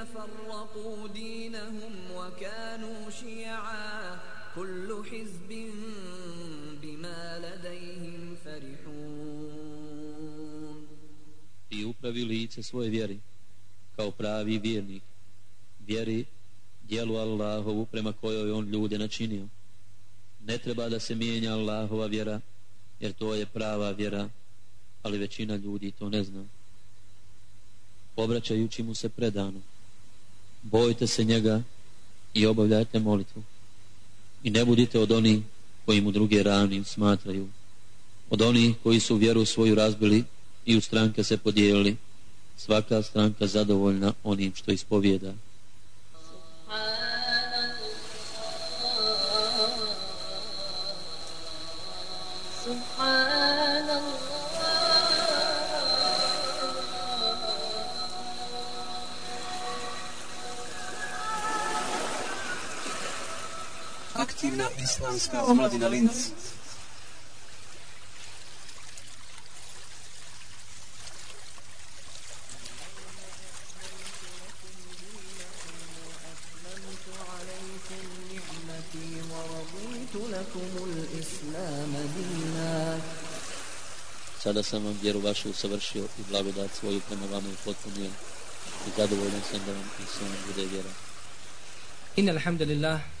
فرقوا دينهم وكانوا شيعا كل حزب بما لديهم فرحون i upravi lice svoje vjeri kao pravi vjernik vjeri dijelu Allahovu prema kojoj on ljude načinio ne treba da se mijenja Allahova vjera jer to je prava vjera ali većina ljudi to ne zna obraćajući mu se predano bojte se njega i obavljajte molitvu. I ne budite od onih koji mu druge ravnim smatraju. Od onih koji su vjeru svoju razbili i u stranke se podijelili. Svaka stranka zadovoljna onim što ispovijeda. Aktivna islamska omladina Linz. Sada sam vam vjeru vašu usavršio i blagodat svoju prema vama i potpunio i zadovoljan sam da vam i sam bude vjera. إن الحمد لله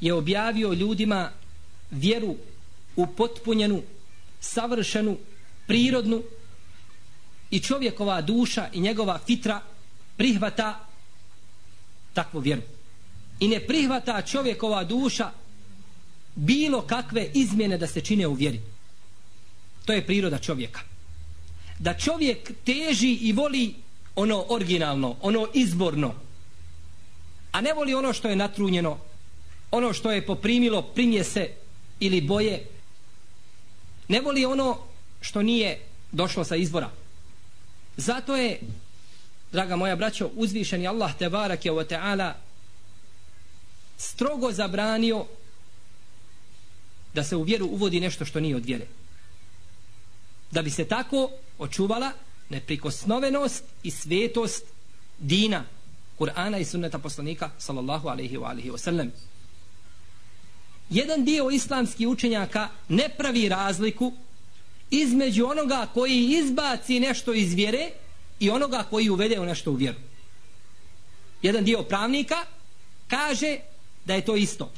je objavio ljudima vjeru upotpunjenu, savršenu, prirodnu i čovjekova duša i njegova fitra prihvata takvu vjeru. I ne prihvata čovjekova duša bilo kakve izmjene da se čine u vjeri. To je priroda čovjeka. Da čovjek teži i voli ono originalno, ono izborno, a ne voli ono što je natrunjeno, ono što je poprimilo primjese ili boje, ne voli ono što nije došlo sa izbora. Zato je, draga moja braćo, uzvišeni Allah te barake wa ta'ala strogo zabranio da se u vjeru uvodi nešto što nije od vjere. Da bi se tako očuvala neprikosnovenost i svetost dina Kur'ana i sunneta poslanika sallallahu alaihi wa alihi wa sallam. Jedan dio islamskih učenjaka ne pravi razliku između onoga koji izbaci nešto iz vjere i onoga koji uvede u nešto u vjeru. Jedan dio pravnika kaže da je to isto.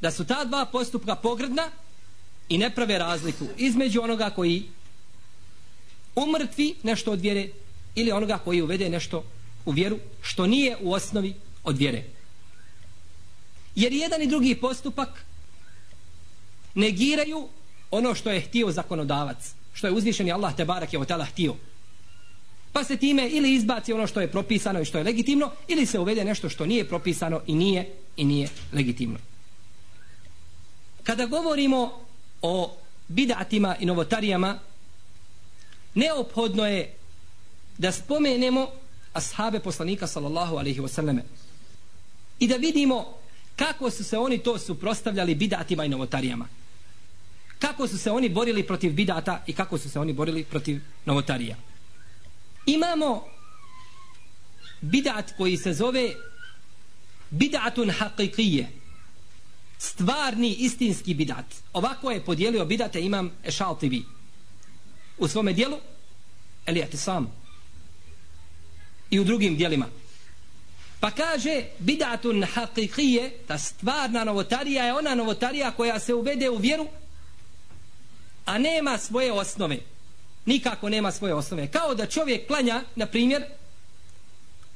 Da su ta dva postupka pogredna i ne prave razliku između onoga koji umrtvi nešto od vjere ili onoga koji uvede nešto u vjeru što nije u osnovi od vjere. Jer jedan i drugi postupak negiraju ono što je htio zakonodavac, što je uzvišeni Allah te barak je o htio. Pa se time ili izbaci ono što je propisano i što je legitimno, ili se uvede nešto što nije propisano i nije i nije legitimno. Kada govorimo o bidatima i novotarijama, neophodno je da spomenemo ashabe poslanika sallallahu alaihi wasallam i da vidimo kako su se oni to suprostavljali bidatima i novotarijama? Kako su se oni borili protiv bidata i kako su se oni borili protiv novotarija? Imamo bidat koji se zove bidatun haqiqije stvarni istinski bidat. Ovako je podijelio bidate imam Ešal TV u svome dijelu Elijati sam i u drugim dijelima pa kaže bidatun haqiqije ta stvarna novotarija je ona novotarija koja se uvede u vjeru a nema svoje osnove. Nikako nema svoje osnove. Kao da čovjek klanja na primjer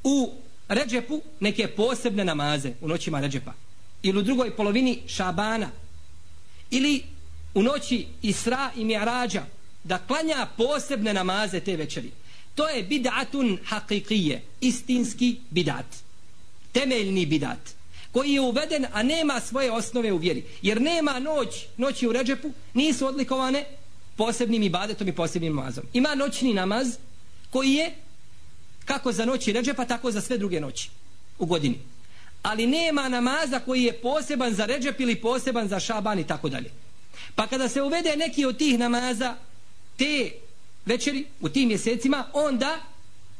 u ređepu neke posebne namaze u noćima ređepa. Ili u drugoj polovini šabana. Ili u noći Isra i Mi'rađa da klanja posebne namaze te večeri. To je bid'atun haqiqije istinski bidat temeljni bidat koji je uveden a nema svoje osnove u vjeri. Jer nema noć noći u ređepu nisu odlikovane posebnim ibadetom i posebnim namazom. Ima noćni namaz koji je kako za noći ređepa tako za sve druge noći u godini. Ali nema namaza koji je poseban za ređep ili poseban za šaban i tako dalje. Pa kada se uvede neki od tih namaza te večeri u tim mjesecima onda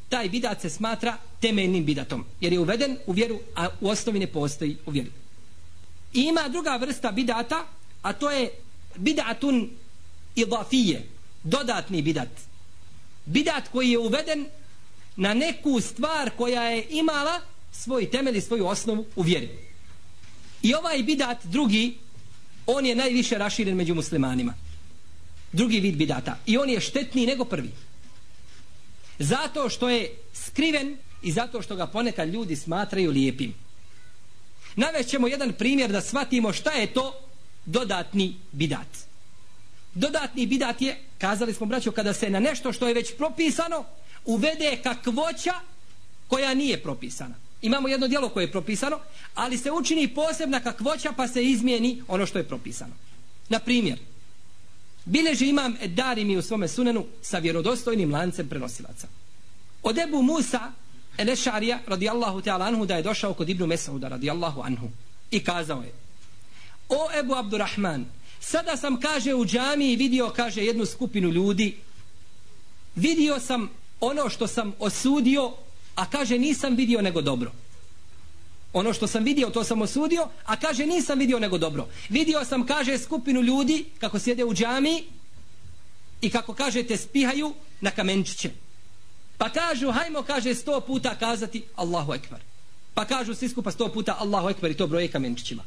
taj bidat se smatra temeljnim bidatom jer je uveden u vjeru a u osnovi ne postoji u vjeru. I ima druga vrsta bidata a to je bidatun idafije dodatni bidat. Bidat koji je uveden na neku stvar koja je imala svoj temelj i svoju osnovu u vjeri. I ovaj bidat drugi on je najviše raširen među muslimanima. Drugi vid bidata. I on je štetniji nego prvi. Zato što je skriven i zato što ga ponekad ljudi smatraju lijepim. Navećemo jedan primjer da shvatimo šta je to dodatni bidat. Dodatni bidat je kazali smo braćo kada se na nešto što je već propisano uvede kakvoća koja nije propisana. Imamo jedno dijelo koje je propisano ali se učini posebna kakvoća pa se izmijeni ono što je propisano. Na primjer Bileži imam Darimi u svome sunenu sa vjerodostojnim lancem prenosilaca. Od Ebu Musa Elešarija radijallahu ta'ala anhu da je došao kod Ibnu Mesauda radijallahu anhu i kazao je O Ebu Abdurrahman sada sam kaže u džamiji vidio kaže jednu skupinu ljudi. Vidio sam ono što sam osudio a kaže nisam vidio nego dobro. Ono što sam vidio to sam osudio a kaže nisam vidio nego dobro. Vidio sam kaže skupinu ljudi kako sjede u džamiji i kako kažete spihaju na kamenčiće pa kažu hajmo kaže sto puta kazati Allahu Ekber. Pa kažu svi skupa sto puta Allahu Ekber i to broje kamenčićima.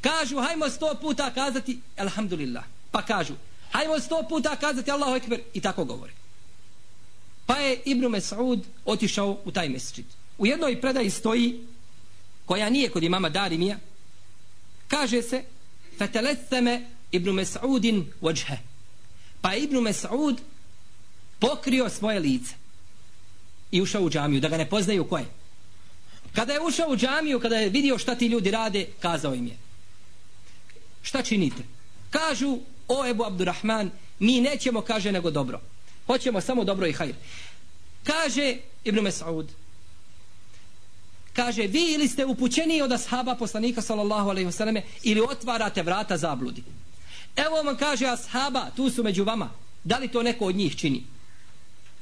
Kažu hajmo sto puta kazati Alhamdulillah. Pa kažu hajmo sto puta kazati Allahu Ekber i tako govori pa je Ibn Mes'ud otišao u taj mesčit u jednoj predaji stoji koja nije kod imama Darimija kaže se feteleseme Ibn Mes'udin vajhe pa je Ibn Mes'ud pokrio svoje lice i ušao u džamiju da ga ne poznaju ko je. Kada je ušao u džamiju kada je vidio šta ti ljudi rade kazao im je. Šta činite? Kažu o Ebu Abdurrahman mi nećemo kaže nego dobro. Hoćemo samo dobro i hajr. Kaže Ibn Mes'ud kaže vi ili ste upućeni od ashaba poslanika sallallahu alejhi ve selleme ili otvarate vrata zabludi? Evo vam kaže ashaba tu su među vama. Da li to neko od njih čini?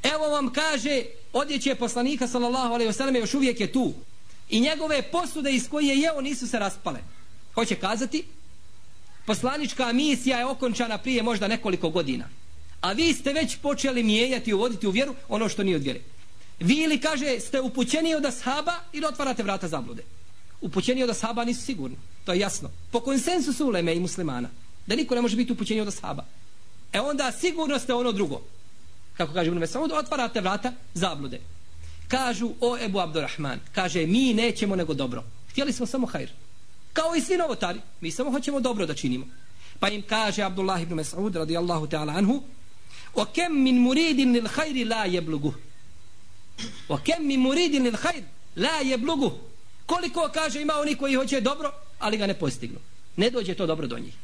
Evo vam kaže odjeće poslanika sallallahu alejhi ve selleme još uvijek je tu i njegove posude iz koje je jeo nisu se raspale hoće kazati poslanička misija je okončana prije možda nekoliko godina a vi ste već počeli mijenjati i uvoditi u vjeru ono što nije od vjere Vi ili kaže ste upućeni od ashaba ili otvarate vrata zablude. Upućeni od ashaba nisu sigurni. To je jasno. Po konsensusu uleme i muslimana. Da niko ne može biti upućeni od ashaba. E onda sigurno ste ono drugo. Kako kaže Ibn Mesud, otvarate vrata zablude. kažu o Ebu Abdurrahman kaže mi nećemo nego dobro. Htjeli smo samo hajr. Kao i svi novotari mi samo hoćemo dobro da činimo. Pa im kaže Abdullah ibn Mas'ud radijallahu ta'ala anhu o kem min muridin lil hajri la jeblugu? O kem min muridin lil hajri la jeblugu? Koliko kaže ima oni koji hoće dobro ali ga ne postignu. Ne dođe to dobro do njih.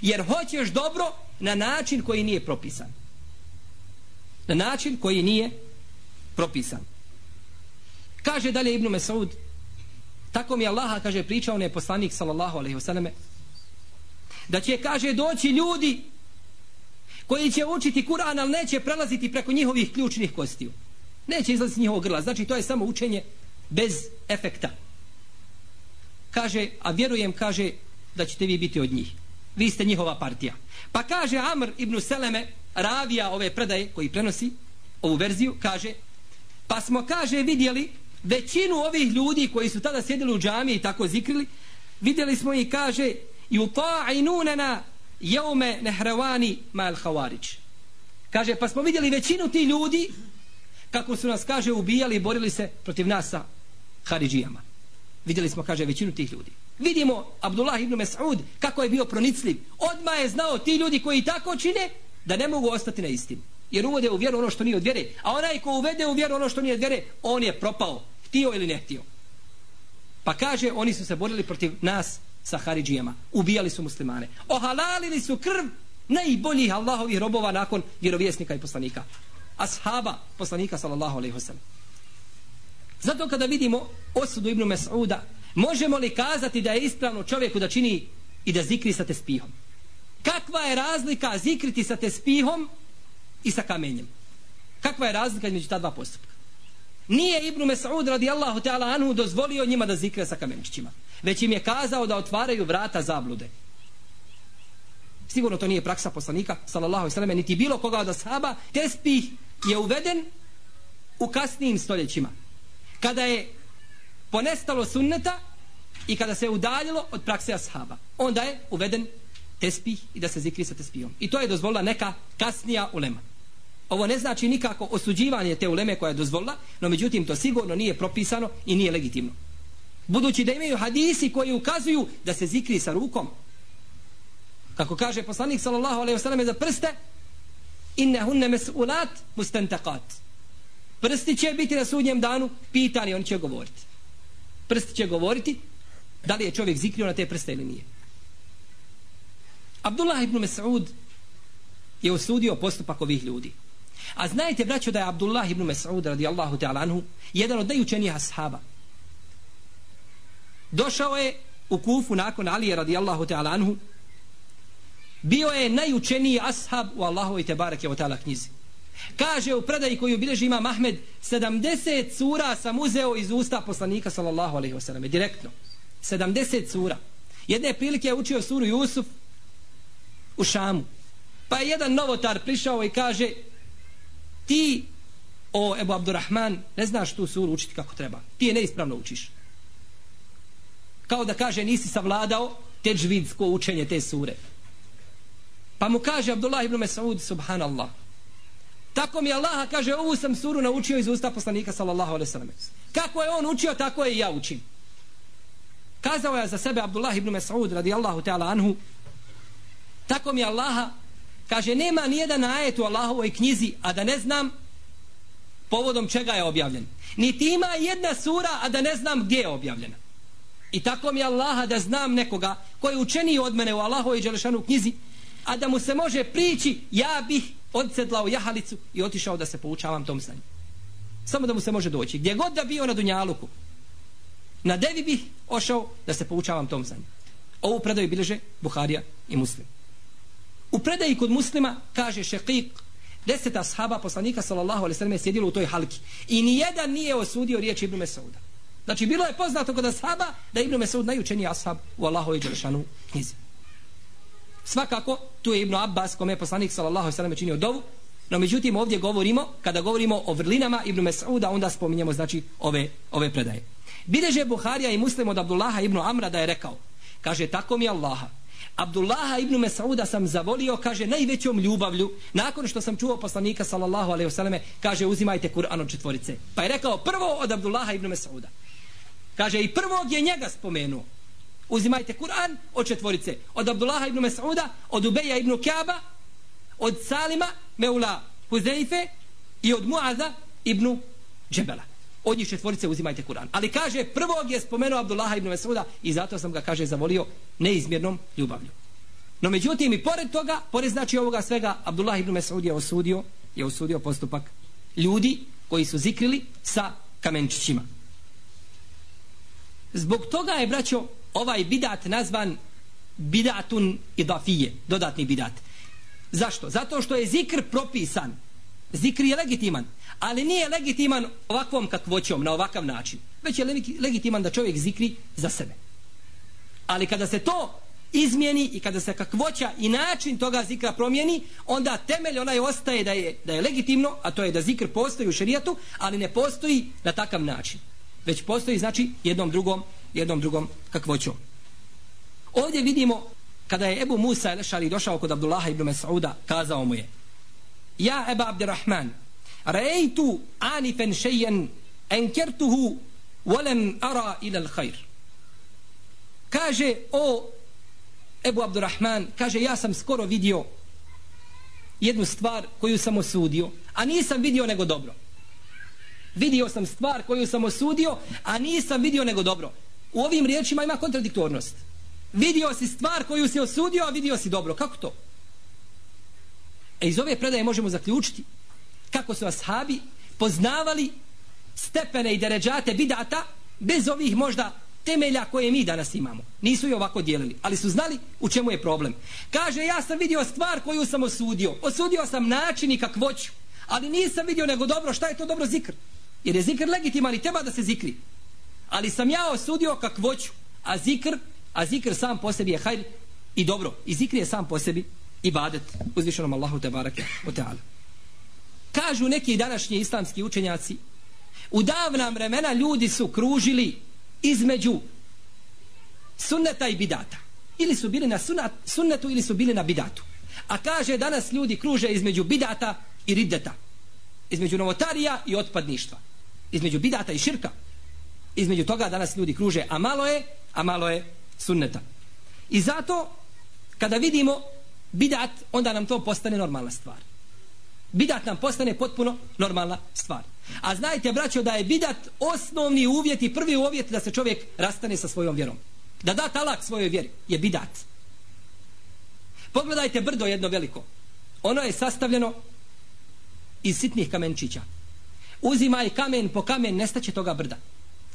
Jer hoćeš dobro na način koji nije propisan na način koji nije propisan. Kaže dalje Ibnu Mesaud tako mi Allaha kaže pričao ne poslanik sallallahu alaihi wasallam da će kaže doći ljudi koji će učiti Kur'an ali neće prelaziti preko njihovih ključnih kostiju. Neće izlaziti njihovog grla. Znači to je samo učenje bez efekta. Kaže a vjerujem kaže da ćete vi biti od njih. Vi ste njihova partija. Pa kaže Amr ibn Seleme ravija ove predaje koji prenosi ovu verziju kaže pa smo kaže vidjeli većinu ovih ljudi koji su tada sjedili u džami i tako zikrili. Vidjeli smo i kaže i uta'inunana jeume nehrevani mal havarić kaže pa smo vidjeli većinu ti ljudi kako su nas kaže ubijali i borili se protiv nas sa haridžijama. Vidjeli smo kaže većinu tih ljudi. Vidimo Abdullah ibn Mas'ud kako je bio pronicljiv. Odma je znao ti ljudi koji tako čine da ne mogu ostati na istim. jer uvode u vjeru ono što nije od vjere. A onaj ko uvede u vjeru ono što nije od vjere on je propao. Htio ili ne htio. Pa kaže oni su se borili protiv nas sa Haridžijama. Ubijali su muslimane. Ohalalili su krv najboljih Allahovih robova nakon vjerovjesnika i poslanika. Ashaba poslanika sallallahu alaihi wasallam. Zato kada vidimo osudu Ibnu Mes'uda možemo li kazati da je ispravno čovjeku da čini i da zikri sa tespihom? Kakva je razlika zikriti sa tespihom i sa kamenjem? Kakva je razlika između ta dva postupka? Nije Ibnu Mes'ud radijallahu ta'ala anhu dozvolio njima da zikre sa kamenčićima već im je kazao da otvaraju vrata zablude. Sigurno to nije praksa poslanika sallallahu sallam niti bilo koga od ashaba. Tespih je uveden u kasnijim stoljećima kada je ponestalo sunneta i kada se udaljilo od prakse ashaba. Onda je uveden tespih i da se zikri sa tespijom. i to je dozvolila neka kasnija ulema. Ovo ne znači nikako osuđivanje te uleme koja je dozvolila no međutim to sigurno nije propisano i nije legitimno. Budući da imaju hadisi koji ukazuju da se zikri sa rukom. Kako kaže poslanik sallallahu alejhi ve selleme za prste innahunna mas'ulat mustantaqat prsti će biti na sudnjem danu pitani on će govoriti. Prsti će govoriti da li je čovjek zikrio na te prste ili nije. Abdullah ibn Mas'ud je osudio postupak ovih ljudi. A znajte braćo da je Abdullah ibn Mas'ud radijallahu ta'ala anhu jedan od najučenijih ashaba. Došao je u Kufu nakon Alije radijallahu ta'ala anhu. Bio je najučeniji ashab u Allahovi te barake o ta'ala knjizi. Kaže u predaji koju bilježi ima Mahmed 70 sura sam uzeo iz usta poslanika sallallahu alaihi wasallam direktno. 70 sura jedne prilike je učio suru Jusuf u Šamu. Pa je jedan novotar prišao i kaže ti o Ebu Abdurrahman ne znaš tu suru učiti kako treba. Ti je neispravno učiš. Kao da kaže nisi savladao teđvidsko učenje te sure. Pa mu kaže Abdullah ibn Mesaud subhanallah. Tako mi Allah kaže ovu sam suru naučio iz usta poslanika sallallahu alaihi sallam. Kako je on učio tako je i ja učim. Kazao je za sebe Abdullah ibn Mesaud radijallahu ta'ala anhu tako mi Allaha, kaže nema nijedan ajet u Allahovoj knjizi a da ne znam povodom čega je objavljen niti ima jedna sura a da ne znam gdje je objavljena I tako mi Allaha da znam nekoga koji je učeniji od mene u Allahovoj Đelešanu knjizi, a da mu se može prići, ja bih odsedlao jahalicu i otišao da se poučavam tom znanju. Samo da mu se može doći. Gdje god da bio na Dunjaluku, na devi bih ošao da se poučavam tom znanju. Ovu predaju bilježe Buharija i Muslim. U predaji kod muslima kaže šeqik deseta sahaba poslanika sallallahu alaihi sallam je sjedilo u toj halki i nijedan nije osudio riječ Ibnu Mesauda. Znači bilo je poznato kod ashaba da Ibnu Mesud najučeniji ashab u Allahove Đelešanu knjizi. Svakako, tu je Ibnu Abbas kome je poslanik sallallahu sallam činio dovu, no međutim ovdje govorimo, kada govorimo o vrlinama Ibn Mesuda, onda spominjemo znači ove, ove predaje. Bileže Buharija i muslim od Abdullaha ibn Amra da je rekao, kaže tako mi Allaha, Abdullaha ibn Mesauda sam zavolio, kaže, najvećom ljubavlju, nakon što sam čuo poslanika, sallallahu alaihi vseleme, kaže, uzimajte Kur'an od četvorice. Pa je rekao, prvo od Abdullaha ibn Mesauda. Kaže, i prvog je njega spomenuo. Uzimajte Kur'an od četvorice. Od Abdullaha ibn Mesauda, od Ubeja ibn Kjaba, od Salima, Meula Huzeife i od Muaza ibn Džebela. Od njih četvorice uzimajte Kur'an. Ali kaže, prvog je spomenuo Abdullah ibn Mesuda i zato sam ga, kaže, zavolio neizmjernom ljubavlju. No međutim i pored toga, pored znači ovoga svega, Abdullah ibn Mesud je osudio, je osudio postupak ljudi koji su zikrili sa kamenčićima. Zbog toga je, braćo, ovaj bidat nazvan bidatun idafije, dodatni bidat. Zašto? Zato što je zikr propisan. Zikr je legitiman, ali nije legitiman ovakvom kakvoćom, na ovakav način. Već je legitiman da čovjek zikri za sebe. Ali kada se to izmijeni i kada se kakvoća i način toga zikra promijeni, onda temelj onaj ostaje da je, da je legitimno, a to je da zikr postoji u šerijatu, ali ne postoji na takav način. Već postoji, znači, jednom drugom, jednom drugom kakvoćom. Ovdje vidimo, kada je Ebu Musa Elešari došao kod Abdullaha ibn Mas'uda, kazao mu je, Ja Eba Abdirrahman, rejtu anifen šejen enkertuhu volem ara ila hajr. Kaže, o Ebu Abdurrahman, kaže, ja sam skoro vidio jednu stvar koju sam osudio, a nisam vidio nego dobro. Vidio sam stvar koju sam osudio, a nisam vidio nego dobro. U ovim riječima ima kontradiktornost. Vidio si stvar koju si osudio, a vidio si dobro. Kako to? E iz ove predaje možemo zaključiti kako su ashabi poznavali stepene i deređate bidata bez ovih možda temelja koje mi danas imamo. Nisu je ovako dijelili, ali su znali u čemu je problem. Kaže, ja sam vidio stvar koju sam osudio. Osudio sam način i kakvoću, ali nisam vidio nego dobro, šta je to dobro zikr? Jer je zikr legitiman i treba da se zikri. Ali sam ja osudio kakvoću, a zikr, a zikr sam po sebi je hajr i dobro. I zikr je sam po sebi ibadet uzvišenom Allahu te barake o teala. Kažu neki današnji islamski učenjaci, u davna vremena ljudi su kružili između sunneta i bidata. Ili su bili na sunat, sunnetu ili su bili na bidatu. A kaže danas ljudi kruže između bidata i riddeta. Između novotarija i otpadništva. Između bidata i širka. Između toga danas ljudi kruže, a malo je, a malo je sunneta. I zato, kada vidimo bidat, onda nam to postane normalna stvar. Bidat nam postane potpuno normalna stvar. A znajte, braćo, da je bidat osnovni uvjet i prvi uvjet da se čovjek rastane sa svojom vjerom. Da da talak svojoj vjeri je bidat. Pogledajte brdo jedno veliko. Ono je sastavljeno iz sitnih kamenčića. Uzimaj kamen po kamen, nestaće toga brda.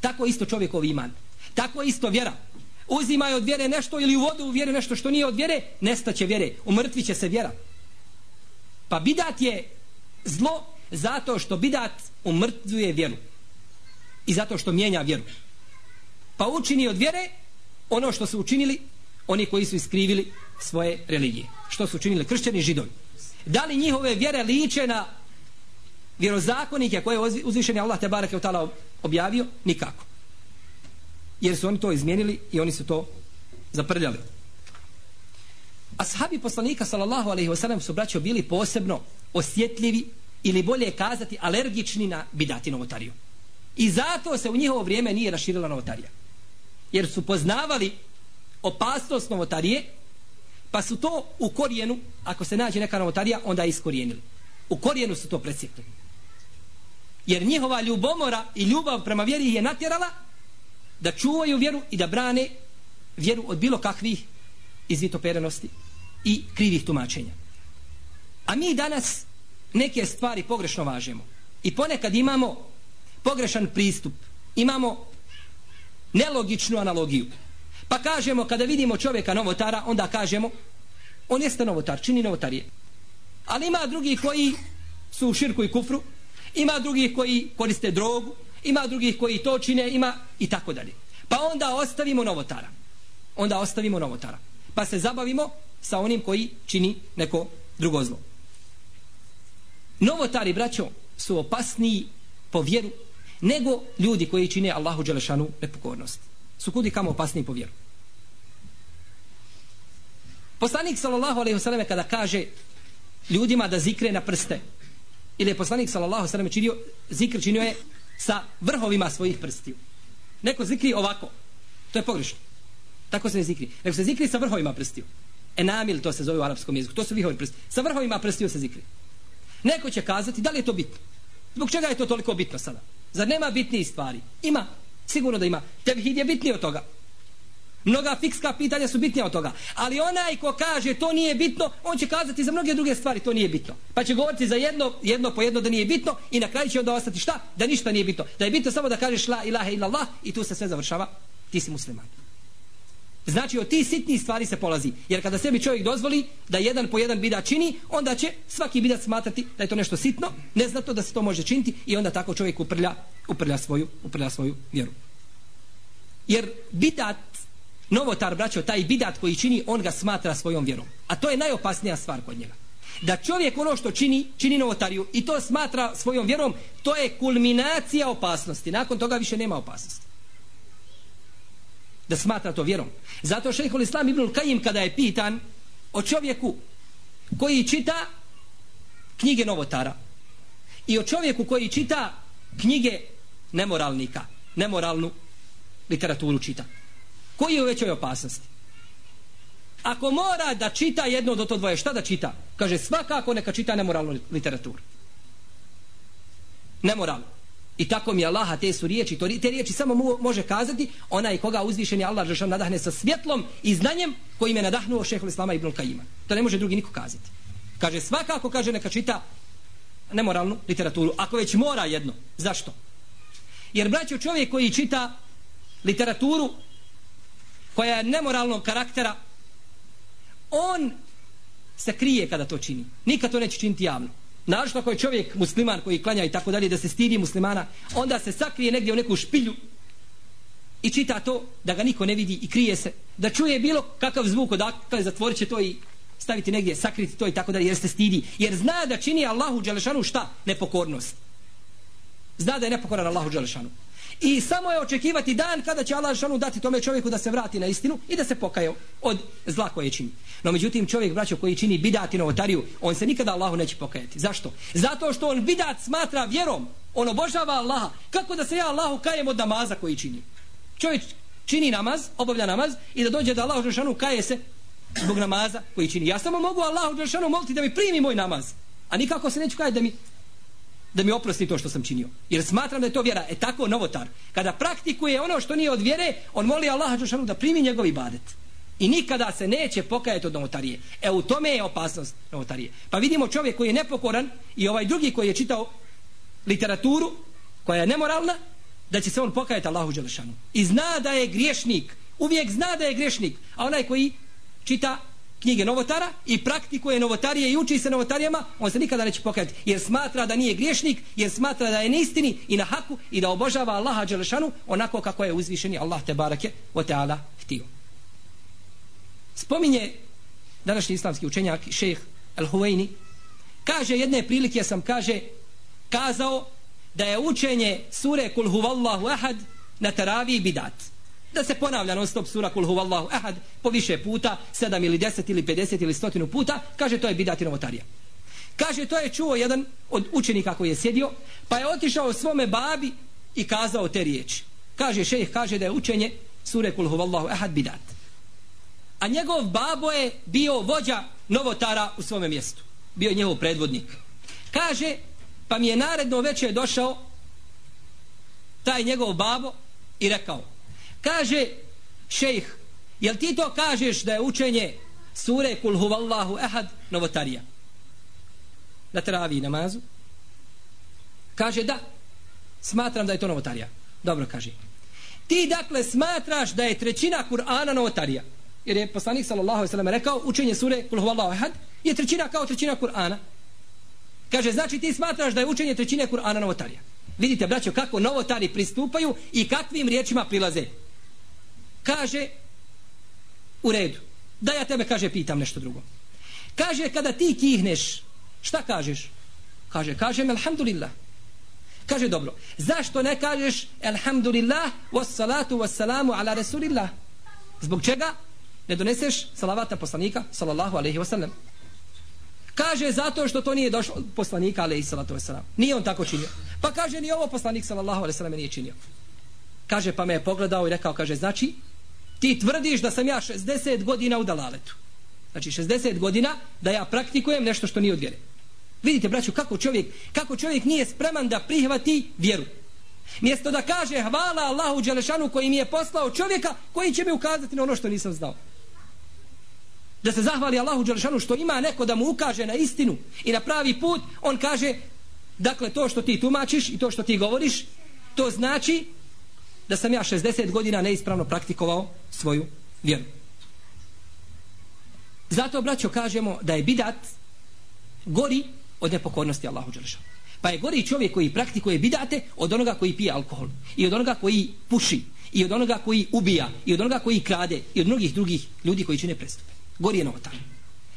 Tako isto čovjekov iman. Tako isto vjera. Uzimaj od vjere nešto ili u vodu u vjere nešto što nije od vjere, nestaće vjere. Umrtviće se vjera. Pa bidat je zlo zato što bidat umrtvuje vjeru. I zato što mijenja vjeru. Pa učini od vjere ono što su učinili oni koji su iskrivili svoje religije. Što su učinili kršćani i židovi. Da li njihove vjere liče na vjerozakonike koje je uzvišeni Allah te barake u tala objavio? Nikako. Jer su oni to izmijenili i oni su to zaprljali. Ashabi poslanika sallallahu alaihi wasallam su braćo bili posebno osjetljivi ili bolje kazati alergični na bidati novotariju. I zato se u njihovo vrijeme nije raširila novotarija. Jer su poznavali opasnost novotarije, pa su to u korijenu, ako se nađe neka novotarija, onda je iskorijenili. U korijenu su to presjekli. Jer njihova ljubomora i ljubav prema vjeri je natjerala da čuvaju vjeru i da brane vjeru od bilo kakvih izvitoperenosti i krivih tumačenja. A mi danas neke stvari pogrešno važemo. I ponekad imamo pogrešan pristup. Imamo nelogičnu analogiju. Pa kažemo, kada vidimo čovjeka novotara, onda kažemo, on jeste novotar, čini novotarije. Ali ima drugi koji su u širku i kufru, ima drugih koji koriste drogu, ima drugih koji to čine, ima i tako dalje. Pa onda ostavimo novotara. Onda ostavimo novotara. Pa se zabavimo sa onim koji čini neko drugo zlo. Novotari, braćo, su opasniji po vjeru nego ljudi koji čine Allahu Đelešanu nepokornost. Su kudi kamo opasniji po vjeru. Poslanik sallallahu alejhi ve selleme kada kaže ljudima da zikre na prste ili je poslanik sallallahu alejhi ve selleme činio zikr činio je sa vrhovima svojih prstiju. Neko zikri ovako. To je pogrešno. Tako se ne zikri. Nego se zikri sa vrhovima prstiju. Enamil to se zove u arapskom jeziku. To su vihovi prsti. Sa vrhovima prstiju se zikri. Neko će kazati da li je to bitno. Zbog čega je to toliko bitno sada? Zar nema bitnijih stvari? Ima. Sigurno da ima. Tevhid je bitniji od toga. Mnoga fikska pitanja su bitnija od toga. Ali onaj ko kaže to nije bitno, on će kazati za mnoge druge stvari to nije bitno. Pa će govoriti za jedno, jedno po jedno da nije bitno i na kraju će onda ostati šta? Da ništa nije bitno. Da je bitno samo da kažeš la ilaha illallah i tu se sve završava. Ti si musliman. Znači od tih sitnih stvari se polazi. Jer kada sebi čovjek dozvoli da jedan po jedan bidat čini, onda će svaki bidat smatrati da je to nešto sitno, ne zna to da se to može činiti i onda tako čovjek uprlja, uprlja, svoju, uprlja svoju vjeru. Jer bidat novotar, braćo, taj bidat koji čini, on ga smatra svojom vjerom. A to je najopasnija stvar kod njega. Da čovjek ono što čini, čini novotariju i to smatra svojom vjerom, to je kulminacija opasnosti. Nakon toga više nema opasnosti. Da smatra to vjerom. Zato šehol Islam ibn Kajim kada je pitan o čovjeku koji čita knjige novotara i o čovjeku koji čita knjige nemoralnika, nemoralnu literaturu čita koji je u većoj opasnosti? Ako mora da čita jedno do to dvoje šta da čita? Kaže svakako neka čita nemoralnu literaturu. Nemoralnu i tako mi Allaha te su riječi to, te riječi samo mu, može kazati onaj koga uzvišen je Allah žešan nadahne sa svjetlom i znanjem kojim je nadahnuo šehol Islama ibn Kajima. To ne može drugi niko kazati. Kaže svakako kaže neka čita nemoralnu literaturu ako već mora jedno. Zašto? Jer braćo čovjek koji čita literaturu koja je nemoralnog karaktera on se krije kada to čini. Nikad to neće činiti javno našto ako je čovjek musliman koji klanja i tako dalje da se stidi muslimana onda se sakrije negdje u neku špilju i čita to da ga niko ne vidi i krije se da čuje bilo kakav zvuk odakle zatvorit će to i staviti negdje sakriti to i tako dalje jer se stidi jer zna da čini Allahu Đelešanu šta? nepokornost zna da je nepokoran Allahu Đelešanu I samo je očekivati dan kada će Allah šanu dati tome čovjeku da se vrati na istinu i da se pokaje od zla koje čini. No međutim čovjek braćo koji čini bidat i novotariju, on se nikada Allahu neće pokajati. Zašto? Zato što on bidat smatra vjerom. On obožava Allaha. Kako da se ja Allahu kajem od namaza koji čini? Čovjek čini namaz, obavlja namaz i da dođe da Allahu šanu kaje se zbog namaza koji čini. Ja samo mogu Allahu šanu moliti da mi primi moj namaz. A nikako se neću kajati da mi da mi oprosti to što sam činio. Jer smatram da je to vjera. E tako novotar. Kada praktikuje ono što nije od vjere, on moli Allaha Đušanu da primi njegov ibadet. I nikada se neće pokajati od novotarije. E u tome je opasnost novotarije. Pa vidimo čovjek koji je nepokoran i ovaj drugi koji je čitao literaturu koja je nemoralna, da će se on pokajati Allahu Đelešanu. I zna da je griješnik. Uvijek zna da je griješnik. A onaj koji čita knjige novotara i praktikuje novotarije i uči se novotarijama, on se nikada neće pokajati. Jer smatra da nije griješnik, jer smatra da je neistini i na haku i da obožava Allaha Đelešanu onako kako je uzvišeni Allah te barake o teala htio. Spominje današnji islamski učenjak, šejh Al-Huwaini, kaže jedne prilike sam, kaže, kazao da je učenje sure Kul huvallahu ahad na taravi bidat da se ponavlja non stop sura kul huvallahu ahad po više puta, 7 ili 10 ili 50 ili 100 puta, kaže to je bidat i novotarija. Kaže to je čuo jedan od učenika koji je sjedio, pa je otišao svome babi i kazao te riječi. Kaže šejh, kaže da je učenje sure kul huvallahu ahad bidat. A njegov babo je bio vođa novotara u svome mjestu. Bio je njegov predvodnik. Kaže, pa mi je naredno večer došao taj njegov babo i rekao, Kaže šejh, jel ti to kažeš da je učenje sure kul huvallahu ehad novotarija? Na travi namazu? Kaže da, smatram da je to novotarija. Dobro kaže. Ti dakle smatraš da je trećina Kur'ana novotarija. Jer je poslanik sallallahu alejhi ve sellem rekao učenje sure kul huvallahu ehad je trećina kao trećina Kur'ana. Kaže znači ti smatraš da je učenje trećine Kur'ana novotarija. Vidite braćo kako novotari pristupaju i kakvim riječima prilaze kaže u redu. Da ja tebe kaže pitam nešto drugo. Kaže kada ti kihneš šta kažeš? Kaže kažem alhamdulillah. Kaže dobro. Zašto ne kažeš alhamdulillah wassalatu wassalamu ala rasulillah zbog čega? Ne doneseš salavata poslanika sallallahu alaihi wasallam. Kaže zato što to nije došlo od poslanika alejhi salatu vesselam. nije on tako činio. Pa kaže ni ovo poslanik sallallahu alejhi ve sellem nije činio kaže pa me je pogledao i rekao kaže znači ti tvrdiš da sam ja 60 godina u dalaletu. Znači 60 godina da ja praktikujem nešto što nije od vjere. Vidite braću kako čovjek kako čovjek nije spreman da prihvati vjeru. Mjesto da kaže hvala Allahu Đelešanu koji mi je poslao čovjeka koji će mi ukazati na ono što nisam znao. Da se zahvali Allahu Đelešanu što ima neko da mu ukaže na istinu i na pravi put on kaže dakle to što ti tumačiš i to što ti govoriš to znači da sam ja 60 godina neispravno praktikovao svoju vjeru. Zato, braćo, kažemo da je bidat gori od nepokornosti Allahu Đelešanu. Pa je gori čovjek koji praktikuje bidate od onoga koji pije alkohol. I od onoga koji puši. I od onoga koji ubija. I od onoga koji krade. I od mnogih drugih ljudi koji čine prestupe. Gori je novotar.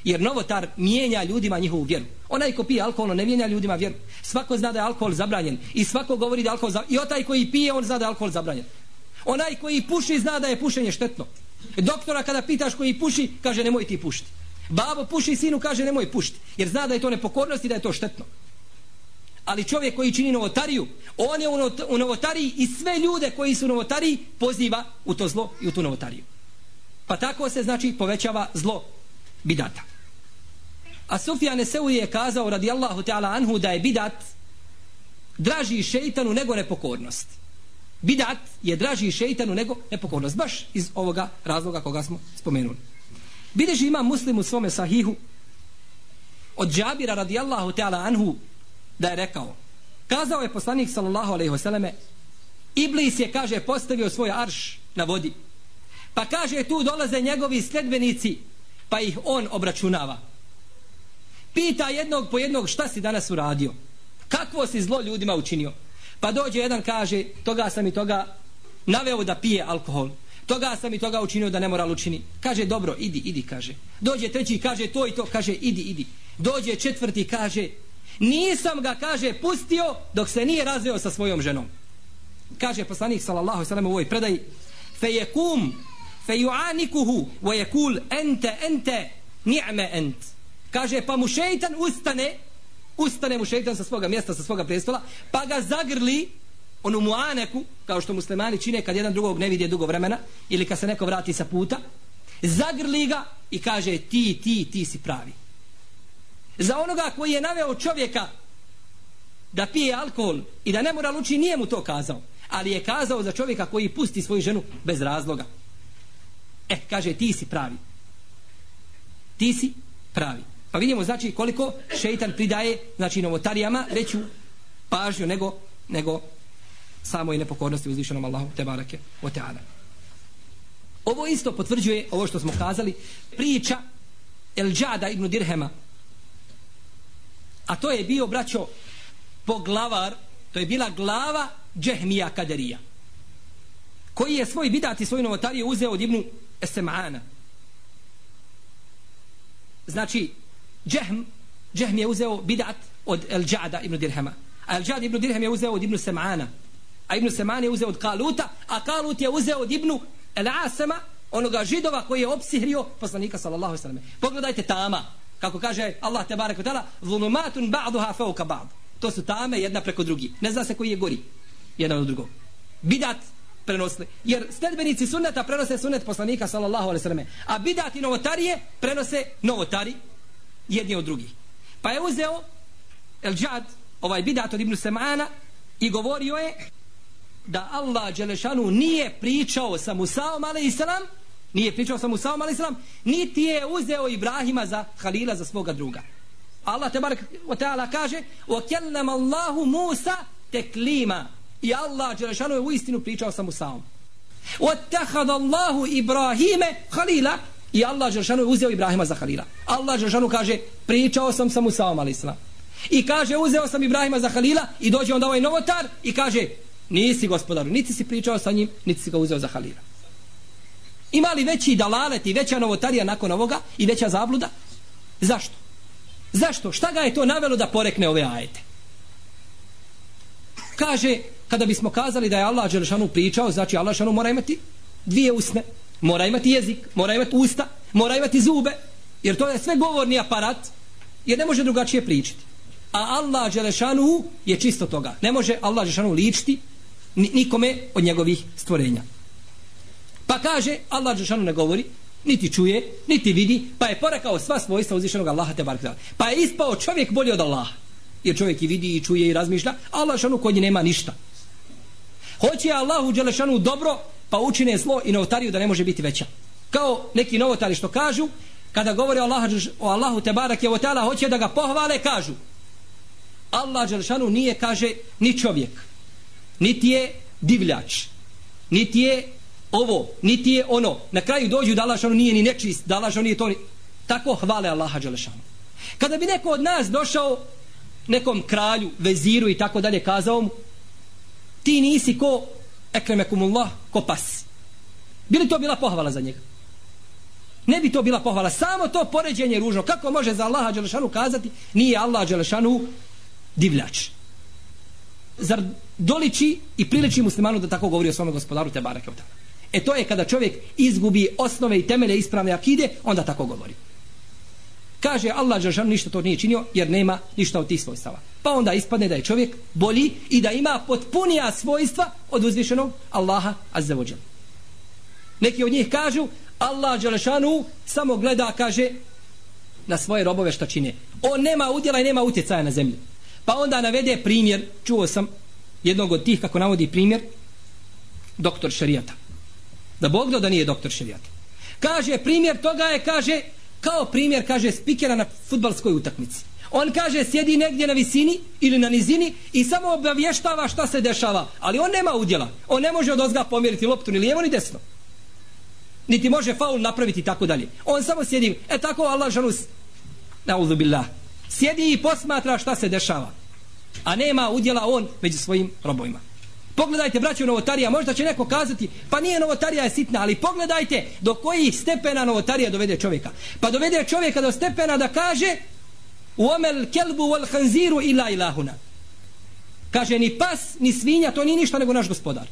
Jer novotar mijenja ljudima njihovu vjeru. Onaj ko pije alkohol, ne mijenja ljudima vjeru. Svako zna da je alkohol zabranjen. I svako govori da je alkohol zabranjen. I otaj koji pije, on zna da je alkohol zabranjen. Onaj koji puši, zna da je pušenje štetno. Doktora kada pitaš koji puši, kaže nemoj ti pušiti. Babo puši sinu, kaže nemoj pušiti. Jer zna da je to nepokornost i da je to štetno. Ali čovjek koji čini novotariju, on je u novotariji i sve ljude koji su u novotariji poziva u to zlo i u tu novotariju. Pa tako se znači povećava zlo bidata. A Sufjan Eseu je kazao radijallahu ta'ala anhu da je bidat draži šeitanu nego nepokornost. Bidat je draži šeitanu nego nepokornost. Baš iz ovoga razloga koga smo spomenuli. Bideži ima muslim u svome sahihu od Džabira radijallahu ta'ala anhu da je rekao kazao je poslanik sallallahu alaihi wasallame Iblis je kaže postavio svoj arš na vodi pa kaže tu dolaze njegovi sledbenici pa ih on obračunava pita jednog po jednog šta si danas uradio? Kakvo si zlo ljudima učinio? Pa dođe jedan kaže toga sam i toga naveo da pije alkohol. Toga sam i toga učinio da ne mora učini. Kaže dobro idi idi kaže. Dođe treći kaže to i to kaže idi idi. Dođe četvrti kaže nisam ga kaže pustio dok se nije razveo sa svojom ženom. Kaže poslanik sallallahu alejhi ve sellem u ovoj predaji fe yekum fe yu'anikuhu wa yekul anta anta ni'ma ant kaže pa mu šejtan ustane ustane mu šejtan sa svoga mjesta sa svoga prestola pa ga zagrli onu muaneku kao što muslimani čine kad jedan drugog ne vidi dugo vremena ili kad se neko vrati sa puta zagrli ga i kaže ti ti ti si pravi. Za onoga koji je naveo čovjeka da pije alkohol i da ne mora luči nije mu to kazao ali je kazao za čovjeka koji pusti svoju ženu bez razloga. E kaže ti si pravi. Ti si pravi pa vidimo znači koliko šeitan pridaje znači novotarijama veću pažnju nego nego samoj nepokornosti uzvišenom Allahu te barake o teala ovo isto potvrđuje ovo što smo kazali priča El Džada ibn Dirhema. A to je bio braćo poglavar to je bila glava Džehmija Kaderija koji je svoj bidat i svoj novotariju uzeo od Ibnu Esemana. Znači Džehm Džehm je uzeo bidat od El Džada ibn Dirhema. A El Džad ibn Dirhem je uzeo od ibn Semana a ibn Seman je uzeo od Kaluta a Kalut je uzeo od ibn El Asama, onoga židova koji je opsihrio poslanika sallallahu sallam pogledajte tama. Kako kaže Allah te barek utala, zulumatun ba'duha fauka ba'd. To su tame jedna preko drugi. Ne zna se koji je gori jedan od drugog. Bidat prenosili. Jer sledbenici sunneta prenose sunnet poslanika sallallahu alejhi ve selleme. A bidat i novotarije prenose novotari jedni od drugih pa je uzeo El Džad ovaj bidat od Ibnu Semana i govorio je da Allah Đelešanu nije pričao sa Musaom a.s. nije pričao sa Musaom a.s. niti je uzeo Ibrahima za Halila za svoga druga Allah te barek o teala kaže وَكَلَّمَ kelnem Allahu Musa teklima i Allah Đelešanu je u istinu pričao sa Musaom o tehad Allahu Ibrahime Halila i Allah Đelešanu je uzeo Ibrahima za Halila Allah Đelešanu kaže pričao sam sa Musaom a.s. i kaže uzeo sam Ibrahima za Halila i dođe onda ovaj novotar i kaže nisi gospodaru, niti si pričao sa njim, niti si ga uzeo za Halila. Ima li veći dalalet i veća novotarija nakon ovoga i veća zabluda? Zašto? Zašto? Šta ga je to navelo da porekne ove ajete? Kaže, kada bismo kazali da je Allah Đelešanu pričao, znači Allah Đelešanu mora imati dvije usne. Mora imati jezik, mora imati usta, mora imati zube, jer to je sve govorni aparat, jer ne može drugačije pričati. A Allah Đelešanu je čisto toga. Ne može Allah Đelešanu ličiti nikome od njegovih stvorenja. Pa kaže, Allah Đelešanu ne govori, niti čuje, niti vidi, pa je porekao sva svojstva uzvišenog Allaha te barkada. Pa je ispao čovjek bolji od Allaha. Jer čovjek i vidi i čuje i razmišlja, Allah Đelešanu kod nje nema ništa. Hoće Allahu Đelešanu dobro, pa učine zlo i novotariju da ne može biti veća. Kao neki novotari što kažu, kada govore o Allahu, o Allahu te barak je o hoće da ga pohvale, kažu. Allah Đelešanu nije, kaže, ni čovjek, niti je divljač, niti je ovo, niti je ono. Na kraju dođu da Allah Đelešanu nije ni nečist, da Allah nije to ni... Tako hvale Allaha Đelešanu. Kada bi neko od nas došao nekom kralju, veziru i tako dalje kazao mu, ti nisi ko ekremekumullah, ko pas. Bili to bila pohvala za njega? Ne bi to bila pohvala. Samo to poređenje ružno. Kako može za Allaha Đelešanu kazati nije Allah Đelešanu divljač? Zar doliči i priliči muslimanu da tako govori o svome gospodaru te barake E to je kada čovjek izgubi osnove i temelje ispravne akide, onda tako govori. Kaže Allah Đelešanu ništa to nije činio jer nema ništa od tih svojstava. Pa onda ispadne da je čovjek bolji i da ima potpunija svojstva od uzvišenog Allaha Azzavodžel. Neki od njih kažu Allah Đelešanu samo gleda, kaže, na svoje robove što čine. On nema udjela i nema utjecaja na zemlju. Pa onda navede primjer, čuo sam jednog od tih kako navodi primjer, doktor šarijata. Da Bog da nije doktor šarijata. Kaže, primjer toga je, kaže, kao primjer, kaže, spikera na futbalskoj utakmici. On kaže, sjedi negdje na visini ili na nizini i samo obavještava šta se dešava. Ali on nema udjela. On ne može od ozga pomjeriti loptu ni lijevo ni desno niti može faul napraviti tako dalje. On samo sjedi, e tako Allah žalus, nauzu billah, sjedi i posmatra šta se dešava. A nema udjela on među svojim robovima. Pogledajte, braću novotarija, možda će neko kazati, pa nije novotarija je sitna, ali pogledajte do kojih stepena novotarija dovede čovjeka. Pa dovede čovjeka do stepena da kaže Uomel kelbu wal hanziru ila ilahuna. Kaže, ni pas, ni svinja, to nije ništa nego naš gospodar.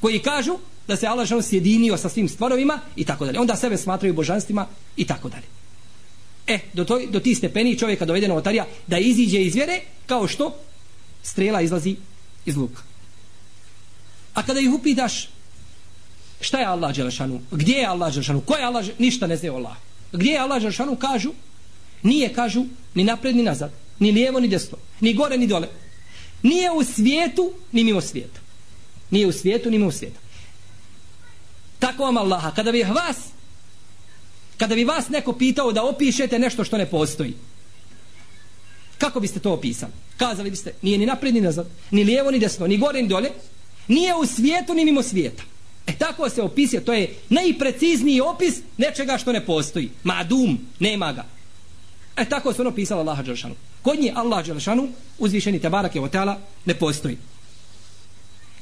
Koji kažu, da se Allah žele sjedinio sa svim stvorovima i tako dalje. Onda sebe smatraju božanstvima i tako dalje. E, do, to, do ti stepeni čovjeka dovede novotarija da iziđe iz vjere kao što strela izlazi iz luka. A kada ih upitaš šta je Allah Đelešanu, gdje je Allah Đelešanu, ko je Allah ništa ne zna Allah. Gdje je Allah Đelešanu, kažu, nije, kažu, ni napred, ni nazad, ni lijevo, ni desno, ni gore, ni dole. Nije u svijetu, ni mimo svijeta. Nije u svijetu, ni mimo svijeta. Tako vam Allaha. Kada bi vas kada bi vas neko pitao da opišete nešto što ne postoji kako biste to opisali? Kazali biste nije ni napred ni nazad ni lijevo ni desno ni gore ni dole. Nije u svijetu ni mimo svijeta. E tako se opisuje. To je najprecizniji opis nečega što ne postoji. Madum nema ga e tako se ono pisalo Allaha Đelšanu kod nje Allah Đelšanu uzvišeni tabarak je o ne postoji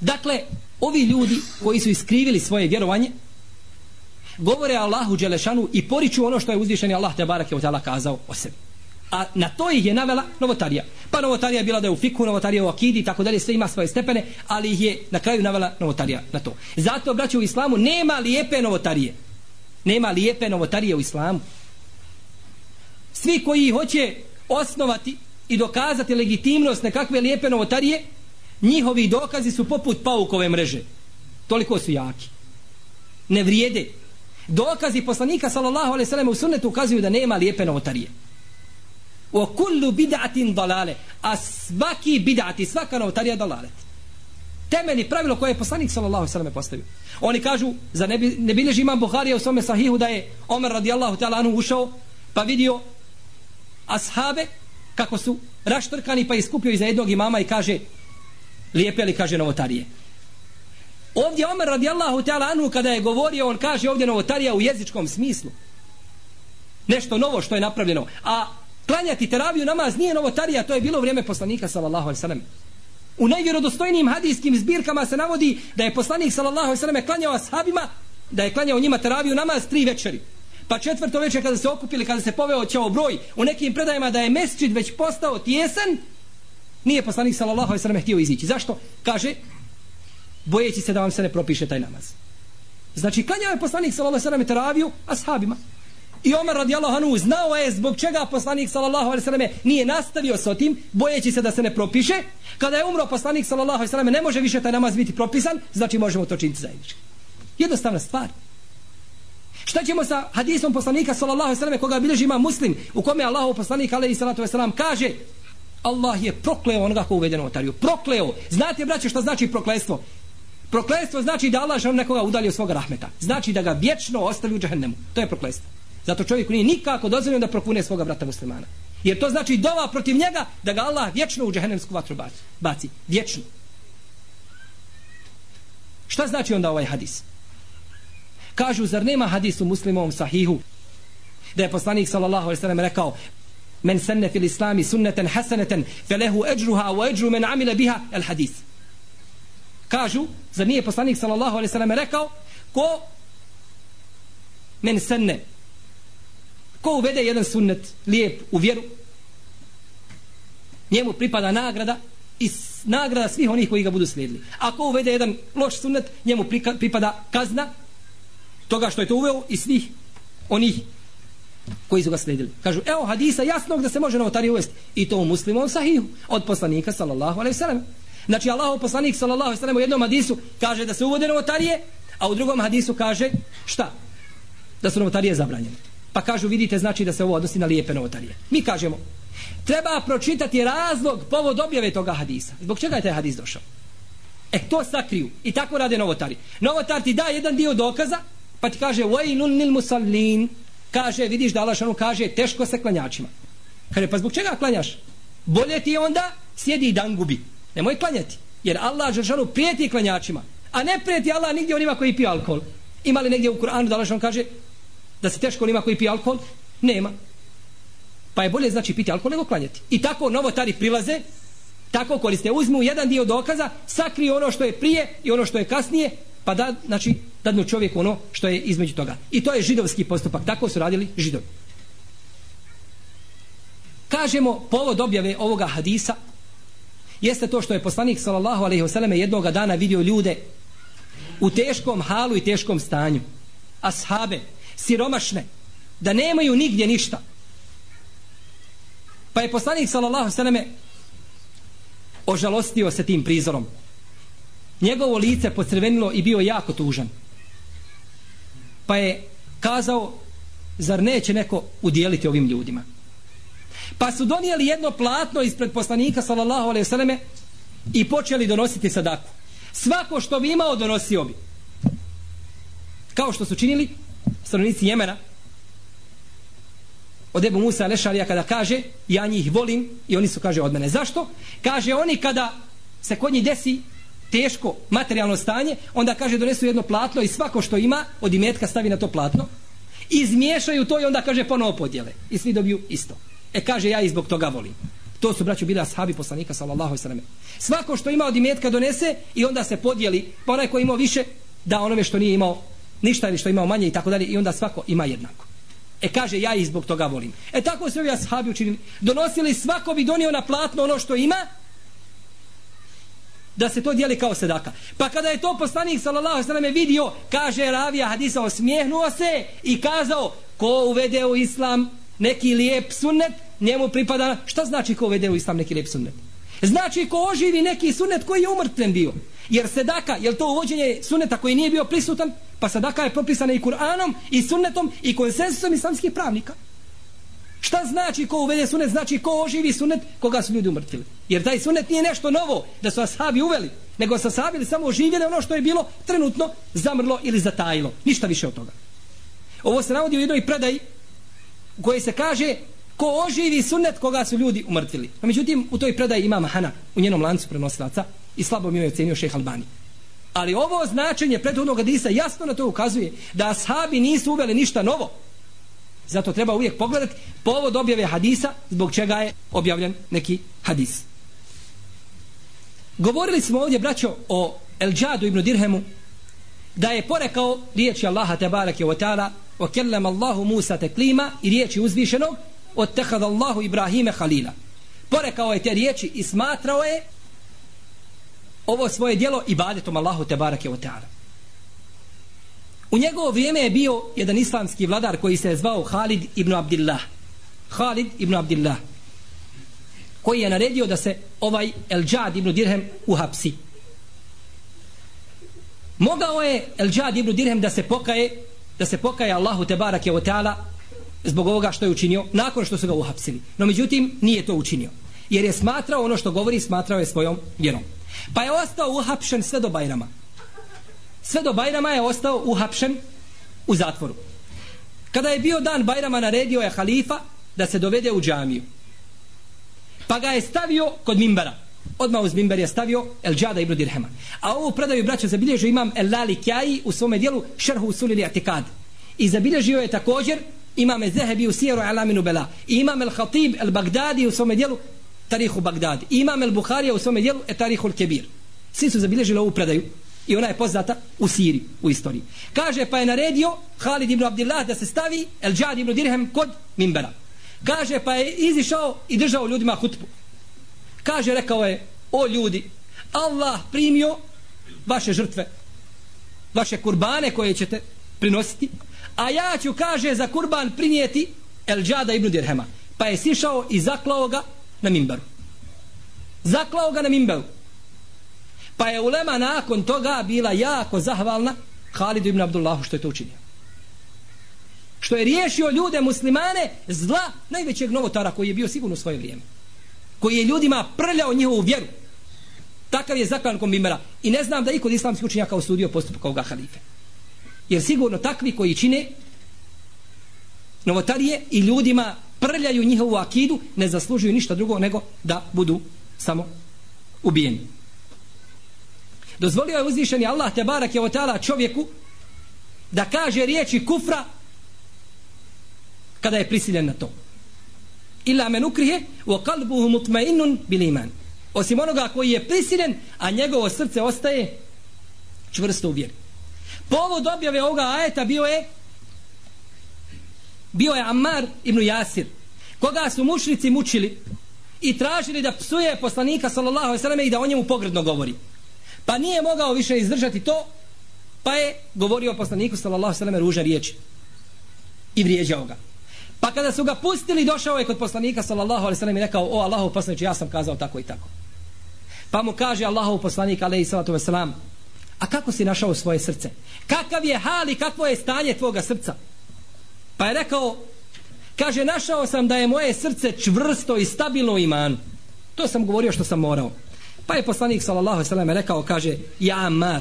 dakle ovi ljudi koji su iskrivili svoje vjerovanje govore Allahu Đelešanu i poriču ono što je uzvišeni Allah te barake od kazao o sebi. A na to ih je navela novotarija. Pa novotarija je bila da je u fiku, novotarija u akidi i tako dalje, sve ima svoje stepene, ali ih je na kraju navela novotarija na to. Zato, braći, u islamu nema lijepe novotarije. Nema lijepe novotarije u islamu. Svi koji hoće osnovati i dokazati legitimnost nekakve lijepe novotarije, njihovi dokazi su poput paukove mreže. Toliko su jaki. Ne vrijede. Dokazi poslanika sallallahu alejhi ve sellem u sunnetu ukazuju da nema lijepe novotarije. Wa kullu bid'atin dalale. A svaki bid'ati svaka novotarija dalalet. Temeljni pravilo koje je poslanik sallallahu alejhi ve sellem postavio. Oni kažu za ne, bi, ne bilježi imam Buharija u svome sahihu da je Omer radijallahu ta'ala anhu ušao pa vidio ashabe kako su raštrkani pa iskupio iza jednog imama i kaže lijepe li kaže novotarije. Ovdje Omer radijallahu ta'ala anhu kada je govorio on kaže ovdje novotarija u jezičkom smislu. Nešto novo što je napravljeno. A klanjati teraviju namaz nije novotarija to je bilo vrijeme poslanika sallallahu alaihi sallam. U najvjerodostojnijim hadijskim zbirkama se navodi da je poslanik sallallahu alaihi sallam klanjao ashabima da je klanjao njima teraviju namaz tri večeri pa četvrto večer kada se okupili kada se poveo ćao broj u nekim predajama da je mesčid već postao tjesan Nije poslanik sallallahu alejhi ve sellem htio izići. Zašto? Kaže bojeći se da vam se ne propiše taj namaz. Znači, klanjao je poslanik sallallahu alejhi ve sellem teraviju ashabima. I Omer radijallahu anhu znao je zbog čega poslanik sallallahu alejhi ve selleme nije nastavio sa tim, bojeći se da se ne propiše. Kada je umro poslanik sallallahu alejhi ve selleme ne može više taj namaz biti propisan, znači možemo to činiti zajednički. Jednostavna stvar. Šta ćemo sa hadisom poslanika sallallahu alejhi ve selleme koga bilježi ima Muslim, u kome Allahov poslanik alejhi salatu vesselam kaže: Allah je prokleo onoga ko uvede notariju. Prokleo. Znate braće šta znači prokletstvo? Prokletstvo znači da Allah žal nekoga udalje od svoga rahmeta. Znači da ga vječno ostavi u džahennemu. To je prokletstvo. Zato čovjeku nije nikako dozvoljeno da prokune svoga brata muslimana. Jer to znači dova protiv njega da ga Allah vječno u džahennemsku vatru baci. baci. Vječno. Šta znači onda ovaj hadis? Kažu, zar nema hadisu muslimovom sahihu da je poslanik sallallahu alaihi sallam rekao men senne fil islami sunneten hasaneten fe lehu eđruha wa eđru men amile biha el hadis. Kažu, zar nije poslanik sallallahu alaihi sallam rekao ko men senne Ko uvede jedan sunnet lijep u vjeru, njemu pripada nagrada i nagrada svih onih koji ga budu slijedili. Ako uvede jedan loš sunnet, njemu pripada kazna toga što je to uveo i svih onih koji su ga slijedili. Kažu, evo hadisa jasnog da se može novotarije uvesti. I to u muslimom sahihu od poslanika sallallahu alaihi sallam. Znači, Allahov poslanik sallallahu alaihi sallam u jednom hadisu kaže da se uvode novotarije, a u drugom hadisu kaže šta? Da su novotarije zabranjene. Pa kažu, vidite, znači da se ovo odnosi na lijepe novotarije. Mi kažemo, treba pročitati razlog povod objave toga hadisa. Zbog čega je taj hadis došao? E, to sakriju. I tako rade novotari. Novotar ti da jedan dio dokaza, pa ti kaže, vajlun nil musallin. Kaže, vidiš da Allah kaže, teško se klanjačima. Kaže, pa zbog čega klanjaš? Bolje ti onda sjedi i dan gubi. Nemoj klanjati. Jer Allah Žešanu prijeti klanjačima. A ne prijeti Allah nigdje onima koji piju alkohol. Ima li negdje u Kur'anu da Allah kaže, da se teško onima koji piju alkohol? Nema. Pa je bolje znači piti alkohol nego klanjati. I tako novotari prilaze, tako koriste, uzmu jedan dio dokaza, sakri ono što je prije i ono što je kasnije, pa da, znači, dadnu čovjeku ono što je između toga. I to je židovski postupak. Tako su radili židovi. Kažemo, povod objave ovoga hadisa jeste to što je poslanik sallallahu alejhi ve selleme jednog dana vidio ljude u teškom halu i teškom stanju. Ashabe, siromašne, da nemaju nigdje ništa. Pa je poslanik sallallahu sallame ožalostio se tim prizorom. Njegovo lice pocrvenilo i bio jako tužan. Pa je kazao, zar neće neko udjeliti ovim ljudima? Pa su donijeli jedno platno ispred poslanika sallallahu alaihi sallame i počeli donositi sadaku. Svako što bi imao donosio bi. Kao što su činili stanovnici Jemena od Ebu Musa Lešarija kada kaže ja njih volim i oni su kaže od mene zašto? kaže oni kada se kod njih desi teško materijalno stanje onda kaže donesu jedno platno i svako što ima od imetka stavi na to platno izmiješaju to i onda kaže ponovo podjele i svi dobiju isto e kaže ja i zbog toga volim to su braću bila ashabi poslanika sallallahu alejhi svako što ima od imetka donese i onda se podijeli pa onaj ko ima više da onome što nije imao ništa ili što imao manje i tako dalje i onda svako ima jednako. E kaže ja i zbog toga volim. E tako su ovi ashabi učinili. Donosili svako bi donio na platno ono što ima da se to dijeli kao sedaka. Pa kada je to poslanik sallallahu alejhi ve vidio, kaže ravija hadisa osmijehnuo se i kazao ko uvede u islam neki lijep sunnet, njemu pripada šta znači ko uvede u islam neki lijep sunnet? Znači ko oživi neki sunnet koji je umrtven bio. Jer sedaka, je to uvođenje sunneta koji nije bio prisutan, pa sadaka je propisana i Kur'anom, i sunnetom, i konsensusom islamskih pravnika. Šta znači ko uvede sunet? Znači ko oživi sunet koga su ljudi umrtili. Jer taj sunet nije nešto novo da su ashabi uveli, nego su ashabi samo oživjeli ono što je bilo trenutno zamrlo ili zatajilo. Ništa više od toga. Ovo se navodi u jednoj predaji u kojoj se kaže ko oživi sunnet koga su ljudi umrtili. A pa međutim, u toj predaji ima Mahana u njenom lancu prenosilaca i slabo mi je ocenio šeha Albani. Ali ovo značenje prethodnog hadisa jasno na to ukazuje da ashabi nisu uveli ništa novo. Zato treba uvijek pogledati povod objave hadisa zbog čega je objavljen neki hadis. Govorili smo ovdje, braćo, o El Džadu ibn Dirhemu da je porekao riječi Allaha tebareke wa ta'ala o kellem Allahu Musa teklima i riječi uzvišenog od tehad Allahu Ibrahime Halila. Porekao je te riječi i smatrao je ovo svoje dijelo ibadetom Allahu te barake o. U njegovo vrijeme je bio jedan islamski vladar koji se je zvao Halid ibn Abdillah. Halid ibn Abdillah. Koji je naredio da se ovaj El Džad ibn Dirhem uhapsi. Mogao je El Džad ibn Dirhem da se pokaje da se pokaje Allahu te barake o teala zbog ovoga što je učinio nakon što su ga uhapsili. No međutim nije to učinio. Jer je smatrao ono što govori, smatrao je svojom vjerom. Pa je ostao uhapšen sve do Bajrama. Sve do Bajrama je ostao uhapšen u zatvoru. Kada je bio dan Bajrama naredio je halifa da se dovede u džamiju. Pa ga je stavio kod mimbara. Odmah uz mimbar je stavio El Džada ibn Dirhema. A ovu predaju braća zabilježio imam El Lali Kjaji u svome dijelu Šerhu Usulili Atikad. I zabilježio je također imam Zehebi u Sijeru Alaminu Bela. I imam El Khatib El Bagdadi u svome dijelu Tarihu Bagdadi. I imam El Bukharija u svome dijelu E Tarihu El Kebir. Svi su zabilježili ovu predaju i ona je poznata u Siriji, u istoriji. Kaže pa je naredio Halid ibn Abdillah da se stavi El Džad ibn Dirhem kod Mimbera. Kaže pa je izišao i držao ljudima hutbu. Kaže rekao je o ljudi Allah primio vaše žrtve vaše kurbane koje ćete prinositi a ja ću kaže za kurban prinijeti El Džada ibn Dirhema pa je sišao i zaklao ga na Mimberu zaklao ga na Mimberu Pa je ulema nakon toga bila jako zahvalna Halidu ibn Abdullahu što je to učinio. Što je riješio ljude muslimane zla najvećeg novotara koji je bio sigurno u svoje vrijeme. Koji je ljudima prljao njihovu vjeru. Takav je zaklan kombimera. I ne znam da i kod islamskih učenjaka osudio postupak ovoga halife. Jer sigurno takvi koji čine novotarije i ljudima prljaju njihovu akidu ne zaslužuju ništa drugo nego da budu samo ubijeni. Dozvolio je uzvišeni Allah te barak je otala čovjeku da kaže riječi kufra kada je prisiljen na to. Illa men ukrihe u kalbuhu mutmainnun bil iman. Osim onoga koji je prisiljen, a njegovo srce ostaje čvrsto u vjeri. Povod objave ovoga ajeta bio je bio je Ammar ibn Jasir koga su mušnici mučili i tražili da psuje poslanika sallallahu alejhi ve selleme i da o njemu pogrdno govori. Pa nije mogao više izdržati to, pa je govorio poslaniku sallallahu sallam ružne riječi. I vrijeđao ga. Pa kada su ga pustili, došao je kod poslanika sallallahu alaihi sallam i rekao, o Allahov poslanice, ja sam kazao tako i tako. Pa mu kaže Allahov poslanik alaihi sallatu wasalam, a kako si našao svoje srce? Kakav je hal i kakvo je stanje tvoga srca? Pa je rekao, kaže, našao sam da je moje srce čvrsto i stabilno iman. To sam govorio što sam morao. Pa je poslanik sallallahu alejhi ve sellem rekao kaže ja Ammar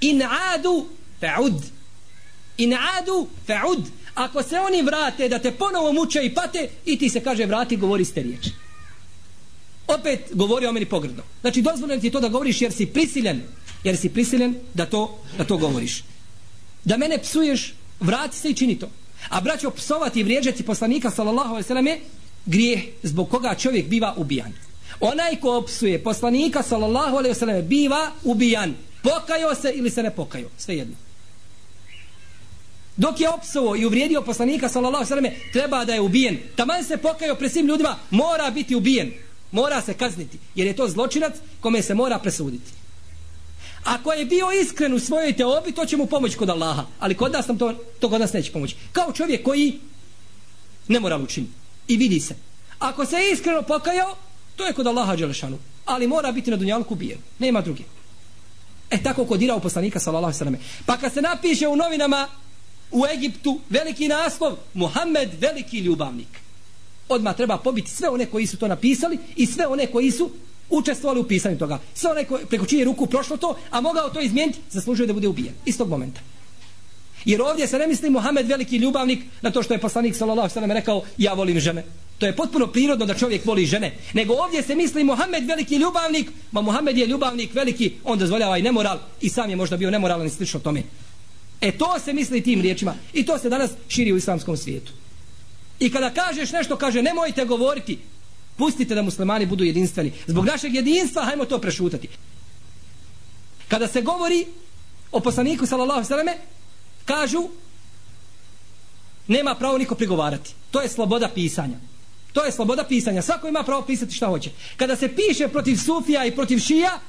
in adu fa'ud in adu fa'ud ako se oni vrate da te ponovo muče i pate i ti se kaže vrati govori ste riječ opet govori o meni pogrdno. Znači dozvoljeno ti to da govoriš jer si prisiljen jer si prisiljen da to da to govoriš. Da mene psuješ vrati se i čini to. A braćo psovati i vrijeđati poslanika sallallahu alejhi ve selleme grijeh zbog koga čovjek biva ubijan onaj ko opsuje poslanika sallallahu alejhi ve sellem biva ubijan pokajao se ili se ne pokajao svejedno dok je opsuo i uvrijedio poslanika sallallahu alejhi ve sellem treba da je ubijen taman se pokajao pred svim ljudima mora biti ubijen mora se kazniti jer je to zločinac kome se mora presuditi Ako je bio iskren u svojoj teobi, to će mu pomoći kod Allaha. Ali kod nas nam to, to kod nas neće pomoći. Kao čovjek koji ne mora učiniti. I vidi se. Ako se iskreno pokajao, To je kod Allaha Đelešanu. Ali mora biti na dunjalku bijen. Nema druge. E tako kodirao poslanika sallallahu sallam. Pa kad se napiše u novinama u Egiptu veliki naslov Muhammed veliki ljubavnik. Odmah treba pobiti sve one koji su to napisali i sve one koji su učestvovali u pisanju toga. Sve one koji, preko čije ruku prošlo to, a mogao to izmijeniti, zaslužuje da bude ubijen. Istog momenta. Jer ovdje se ne misli Muhammed veliki ljubavnik na to što je poslanik sallallahu sallam rekao ja volim žene. To je potpuno prirodno da čovjek voli žene. Nego ovdje se misli Muhammed veliki ljubavnik, ma Muhammed je ljubavnik veliki, on dozvoljava i nemoral i sam je možda bio nemoralan i slično tome. E to se misli tim riječima i to se danas širi u islamskom svijetu. I kada kažeš nešto, kaže nemojte govoriti, pustite da muslimani budu jedinstveni. Zbog našeg jedinstva, hajmo to prešutati. Kada se govori o poslaniku, sallallahu sallam, kažu nema pravo niko prigovarati. To je sloboda pisanja. To je sloboda pisanja. Svako ima pravo pisati šta hoće. Kada se piše protiv Sufija i protiv Šija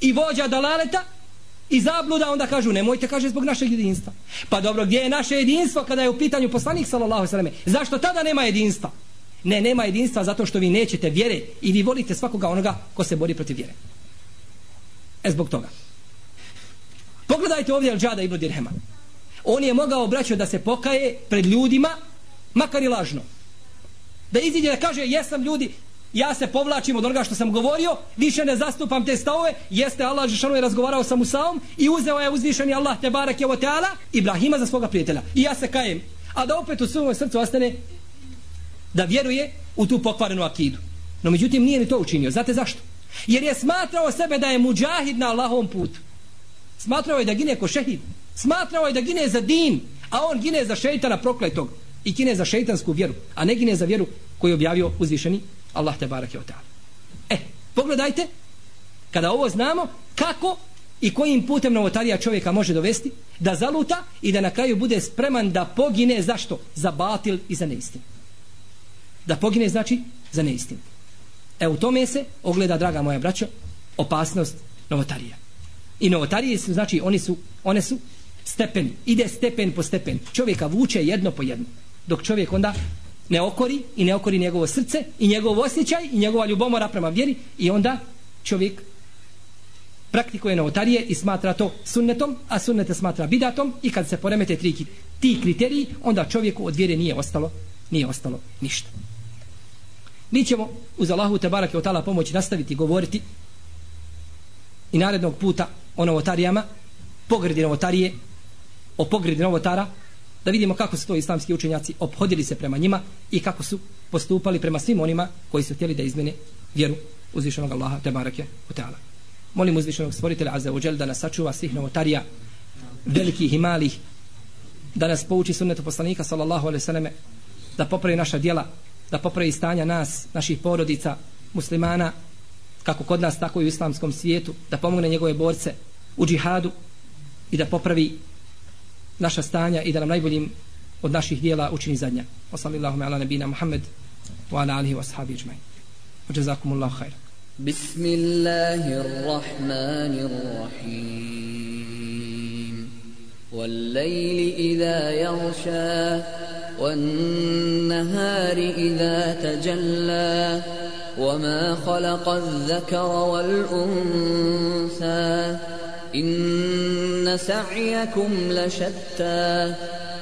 i vođa Dalaleta i zabluda, onda kažu nemojte, kaže zbog našeg jedinstva. Pa dobro, gdje je naše jedinstvo kada je u pitanju poslanik sallallahu sallam? Zašto tada nema jedinstva? Ne, nema jedinstva zato što vi nećete vjere i vi volite svakoga onoga ko se bori protiv vjere. E zbog toga. Pogledajte ovdje Al-Đada ibn Dirhema. On je mogao braćo, da se pokaje pred ljudima, makar i lažno. Da iziđe da kaže, jesam ljudi, ja se povlačim od onoga što sam govorio, više ne zastupam te stavove, jeste Allah Žešanu je razgovarao sa Musaom i uzeo je uzvišeni Allah te barak je teala Ibrahima za svoga prijatelja. I ja se kajem. A da opet u svom srcu ostane da vjeruje u tu pokvarenu akidu. No međutim nije ni to učinio. Znate zašto? Jer je smatrao sebe da je muđahid na Allahovom putu. Smatrao je da gine ko šehid. Smatrao je da gine za din, a on gine za šeitana prokletog. I gine za šeitansku vjeru, a ne gine za vjeru koju je objavio uzvišeni Allah te barak je o E, pogledajte, kada ovo znamo, kako i kojim putem novotarija čovjeka može dovesti da zaluta i da na kraju bude spreman da pogine zašto? Za batil i za neistinu. Da pogine znači za neistinu. E u tome se ogleda, draga moja braćo, opasnost novotarija. I novotarije su, znači, oni su, one su stepen, ide stepen po stepen. Čovjeka vuče jedno po jedno. Dok čovjek onda ne okori i ne okori njegovo srce i njegov osjećaj i njegova ljubomora prema vjeri i onda čovjek praktikuje novotarije i smatra to sunnetom, a sunnete smatra bidatom i kad se poremete tri, ti kriteriji, onda čovjeku od vjere nije ostalo, nije ostalo ništa. Mi ćemo uz Allahu te barake od pomoći nastaviti govoriti i narednog puta o novotarijama, pogredi novotarije, o pogredi novotara, da vidimo kako su to islamski učenjaci obhodili se prema njima i kako su postupali prema svim onima koji su htjeli da izmene vjeru uzvišenog Allaha te barake u ta'ala. Molim uzvišenog stvoritelja Azza wa da nas sačuva svih novotarija velikih i malih da nas pouči sunnetu poslanika sallallahu alaihi sallame da popravi naša djela da popravi stanja nas, naših porodica muslimana kako kod nas tako i u islamskom svijetu da pomogne njegove borce u džihadu i da popravi naša stanja i da nam najboljim od naših dijela učini zadnja. Wa sallallahu ala nabina Muhammad wa ala alihi wa sahabi ijma'in. Wa jazakumullahu khair. Bismillahirrahmanirrahim. والليل إذا يغشى والنهار إذا تجلى وما خلق الذكر والأنثى إن سعيكم لشتى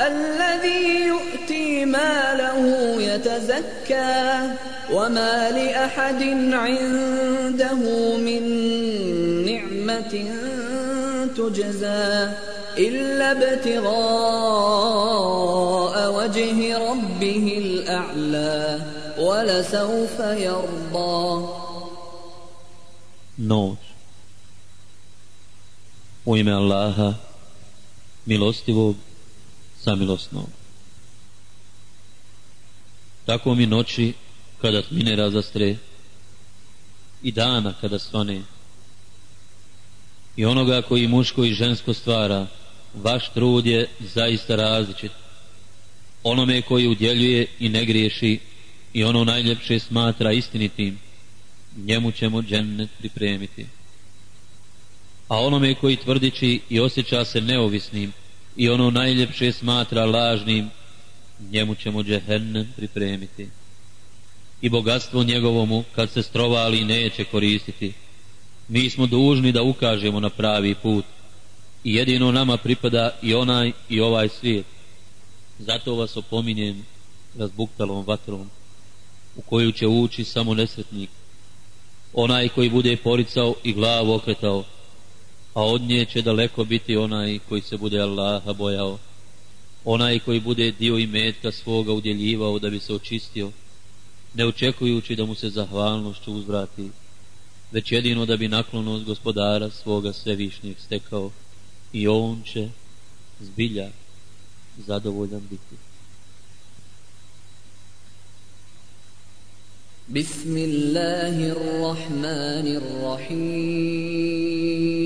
الذي يؤتي ماله يتزكى وما لأحد عنده من نعمة تجزى إلا ابتغاء وجه ربه الأعلى ولسوف يرضى. Noć U ime Allaha milostivog samilosnog. Tako mi noći kada tmine razastre i dana kada svane i onoga koji muško i žensko stvara vaš trud je zaista različit. Onome koji udjeljuje i ne griješi i ono najljepše smatra istinitim njemu ćemo džennet pripremiti. A onome koji tvrdiči i osjeća se neovisnim i ono najljepše smatra lažnim njemu ćemo džehennem pripremiti i bogatstvo njegovomu kad se strovali neće koristiti mi smo dužni da ukažemo na pravi put I jedino nama pripada i onaj i ovaj svijet. Zato vas opominjem razbuktalom vatrom u koju će ući samo nesretnik. Onaj koji bude poricao i glavu okretao, a od nje će daleko biti onaj koji se bude Allaha bojao, onaj koji bude dio imetka svoga udjeljivao da bi se očistio, ne očekujući da mu se zahvalnošću uzvrati, već jedino da bi naklonost gospodara svoga svevišnjeg stekao i on će zbilja zadovoljan biti. Bismillahirrahmanirrahim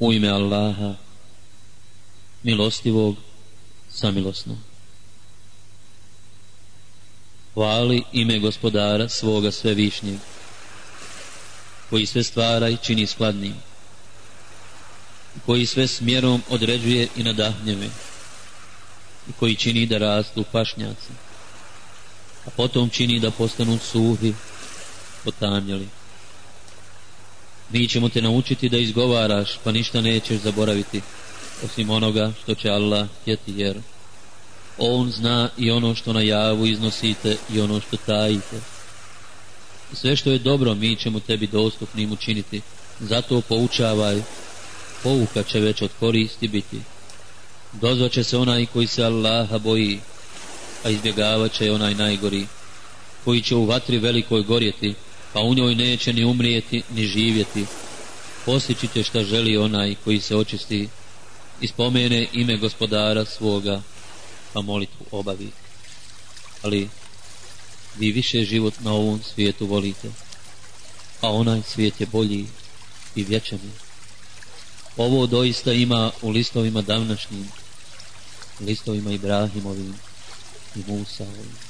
U ime Allaha Milostivog Samilosnog. Hvali ime gospodara svoga svevišnjeg koji sve stvara i čini skladnim, koji sve smjerom određuje i nadahnjeve, i koji čini da rastu pašnjaci, a potom čini da postanu suhi, potamljeli Mi ćemo te naučiti da izgovaraš, pa ništa nećeš zaboraviti, osim onoga što će Allah htjeti, jer On zna i ono što na javu iznosite i ono što tajite. Sve što je dobro mi ćemo tebi dostupnim učiniti. Zato poučavaj pouka će već od koristi biti. Dozvaće se onaj koji se Allaha boji a izbjegavat će onaj najgori koji će u vatri velikoj gorjeti pa u njoj neće ni umrijeti ni živjeti. Postići će šta želi onaj koji se očisti i spomene ime gospodara svoga pa molitvu obavi. Ali vi više život na ovom svijetu volite, a onaj svijet je bolji i vječani. Ovo doista ima u listovima davnašnjim, listovima Ibrahimovim i Musaovim